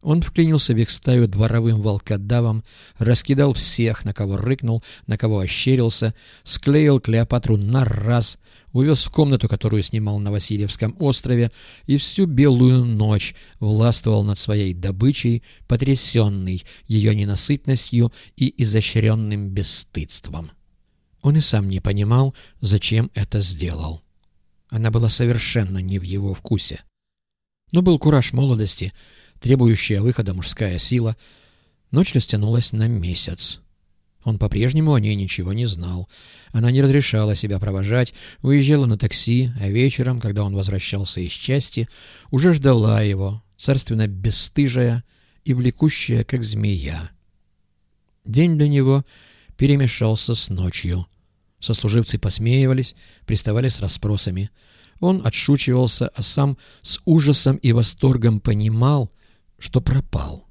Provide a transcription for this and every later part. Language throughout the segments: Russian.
Он вклинился в их стаю дворовым волкодавом, раскидал всех, на кого рыкнул, на кого ощерился, склеил Клеопатру на раз, увез в комнату, которую снимал на Васильевском острове, и всю белую ночь властвовал над своей добычей, потрясенный ее ненасытностью и изощренным бесстыдством. Он и сам не понимал, зачем это сделал. Она была совершенно не в его вкусе. Но был кураж молодости, требующая выхода мужская сила. Ночь растянулась на месяц. Он по-прежнему о ней ничего не знал. Она не разрешала себя провожать, уезжала на такси, а вечером, когда он возвращался из части, уже ждала его, царственно бесстыжая и влекущая, как змея. День для него перемешался с ночью. Сослуживцы посмеивались, приставали с расспросами. Он отшучивался, а сам с ужасом и восторгом понимал, что пропал.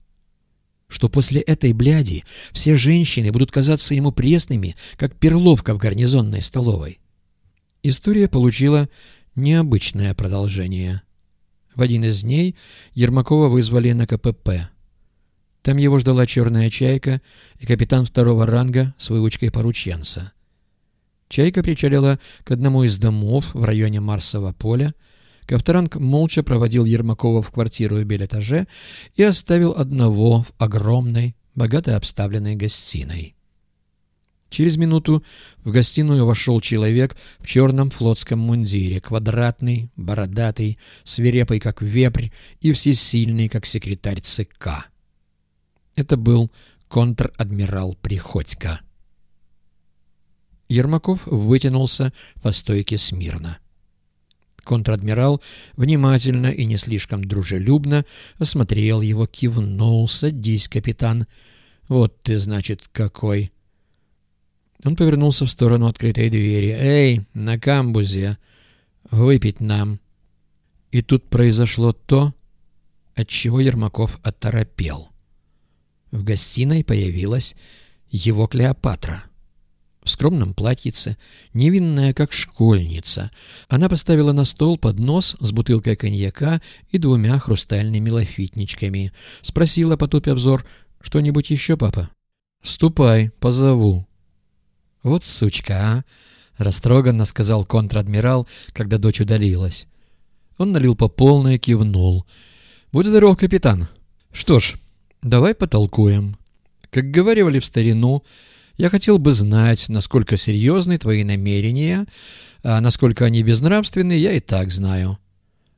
Что после этой бляди все женщины будут казаться ему пресными, как перловка в гарнизонной столовой. История получила необычное продолжение. В один из дней Ермакова вызвали на КПП. Там его ждала черная чайка и капитан второго ранга с выучкой порученца. Чайка причалила к одному из домов в районе Марсового поля. Ковторанг молча проводил Ермакова в квартиру в белетаже и оставил одного в огромной, богато обставленной гостиной. Через минуту в гостиную вошел человек в черном флотском мундире, квадратный, бородатый, свирепый, как вепрь, и всесильный, как секретарь ЦК. Это был контр-адмирал Приходько. Ермаков вытянулся по стойке смирно. Контр-адмирал внимательно и не слишком дружелюбно осмотрел его, кивнул. «Садись, капитан. Вот ты, значит, какой!» Он повернулся в сторону открытой двери. «Эй, на камбузе! Выпить нам!» И тут произошло то, от чего Ермаков оторопел. В гостиной появилась его Клеопатра — в скромном платьице, невинная, как школьница. Она поставила на стол поднос с бутылкой коньяка и двумя хрустальными лафитничками. Спросила, потупя взор, «Что-нибудь еще, папа?» «Ступай, позову». «Вот сучка, а!» — растроганно сказал контр-адмирал, когда дочь удалилась. Он налил по полной, кивнул. «Будь здоров, капитан. Что ж, давай потолкуем. Как говорили в старину, я хотел бы знать, насколько серьезны твои намерения, а насколько они безнравственны, я и так знаю.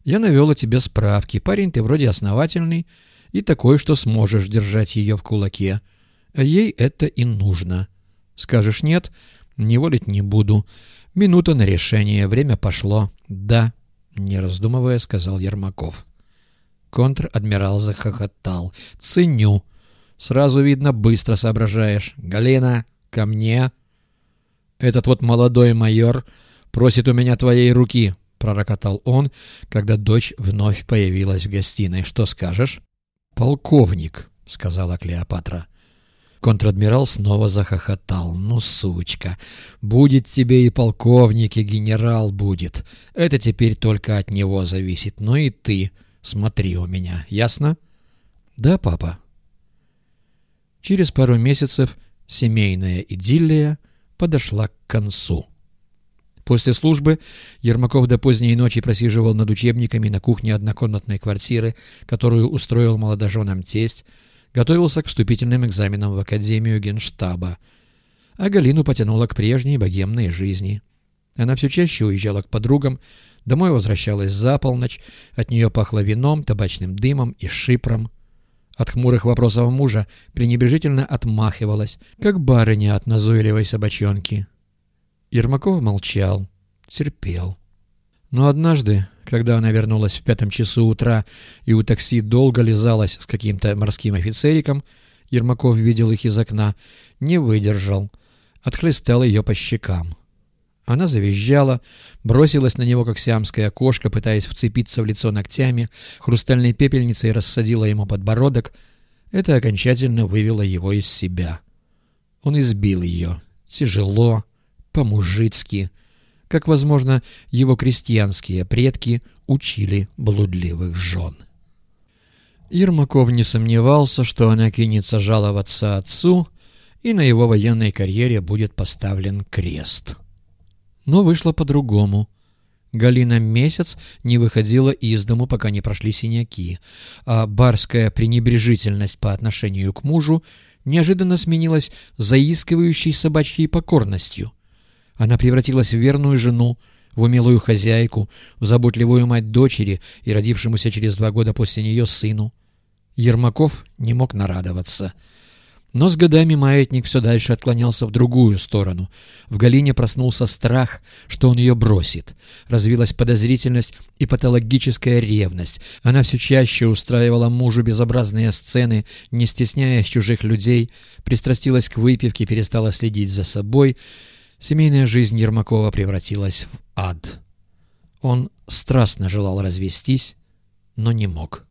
Я навел о тебе справки. Парень ты вроде основательный и такой, что сможешь держать ее в кулаке. А ей это и нужно. Скажешь нет, не волить не буду. Минута на решение, время пошло. Да, не раздумывая, сказал Ермаков. Контр-адмирал захохотал. Ценю. Сразу видно, быстро соображаешь. Галина, ко мне. Этот вот молодой майор просит у меня твоей руки, пророкотал он, когда дочь вновь появилась в гостиной. Что скажешь? Полковник, сказала Клеопатра. Контр-адмирал снова захохотал. «Ну, сучка, будет тебе и полковник, и генерал будет. Это теперь только от него зависит. Ну и ты смотри у меня, ясно?» «Да, папа», Через пару месяцев семейная идиллия подошла к концу. После службы Ермаков до поздней ночи просиживал над учебниками на кухне однокомнатной квартиры, которую устроил молодоженам тесть, готовился к вступительным экзаменам в Академию Генштаба, а Галину потянула к прежней богемной жизни. Она все чаще уезжала к подругам, домой возвращалась за полночь, от нее пахло вином, табачным дымом и шипром. От хмурых вопросов мужа пренебрежительно отмахивалась, как барыня от назойливой собачонки. Ермаков молчал, терпел. Но однажды, когда она вернулась в пятом часу утра и у такси долго лизалась с каким-то морским офицериком, Ермаков видел их из окна, не выдержал, отхлестал ее по щекам. Она завизжала, бросилась на него, как сиамская кошка, пытаясь вцепиться в лицо ногтями, хрустальной пепельницей рассадила ему подбородок. Это окончательно вывело его из себя. Он избил ее. Тяжело, по-мужицки, как, возможно, его крестьянские предки учили блудливых жен. Ермаков не сомневался, что она кинется жаловаться отцу, и на его военной карьере будет поставлен крест. Но вышло по-другому. Галина месяц не выходила из дому, пока не прошли синяки, а барская пренебрежительность по отношению к мужу неожиданно сменилась заискивающей собачьей покорностью. Она превратилась в верную жену, в умелую хозяйку, в заботливую мать дочери и родившемуся через два года после нее сыну. Ермаков не мог нарадоваться. Но с годами маятник все дальше отклонялся в другую сторону. В Галине проснулся страх, что он ее бросит. Развилась подозрительность и патологическая ревность. Она все чаще устраивала мужу безобразные сцены, не стесняясь чужих людей, пристрастилась к выпивке, перестала следить за собой. Семейная жизнь Ермакова превратилась в ад. Он страстно желал развестись, но не мог.